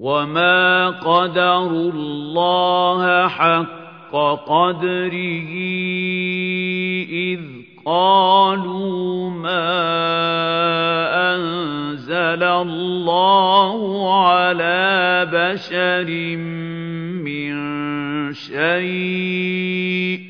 وَمَا قَدَرُوا اللَّهَ حَقَّ قَدْرِهِ إِذْ قَالُوا مَا أَنزَلَ اللَّهُ عَلَى بَشَرٍ مِّن شَيْءٍ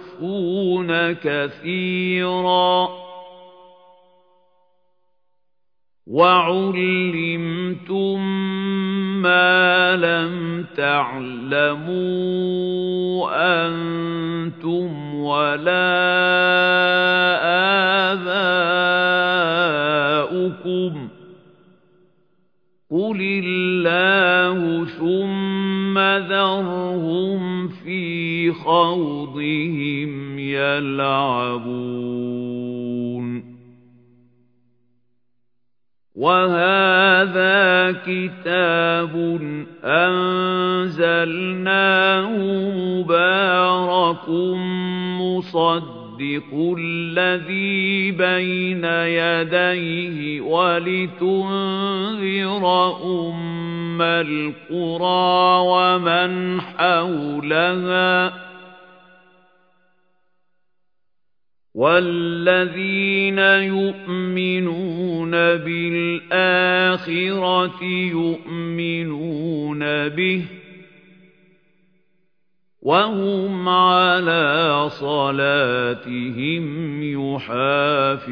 كَثِيرًا. وَعُلِّمْتُم مَّا لَمْ تَعْلَمُوا أَنتُمْ وَلَا آبَاؤُكُمْ ۖ قُلِ اللَّهُ ثُمَّ ذَرْهُمْ فِي خَوْضِهِمْ يَلْعَبُونَ وَهَٰذَا كِتَابٌ أَنزَلْنَاهُ مُبَارَكٌ مُّصَدِّقُ الَّذِي بَيْنَ يَدَيْهِ وَلِتُنذِرَ أُمَّ الْقُرَىٰ وَمَنْ حَوْلَهَا وَالَّذِينَ يُؤْمِنُونَ بِالْآخِرَةِ يُؤْمِنُونَ بِهِ ۖ وَهُمْ عَلَىٰ صَلَاتِهِمْ يُحَافِظُونَ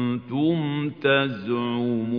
تَزْعُمُونَ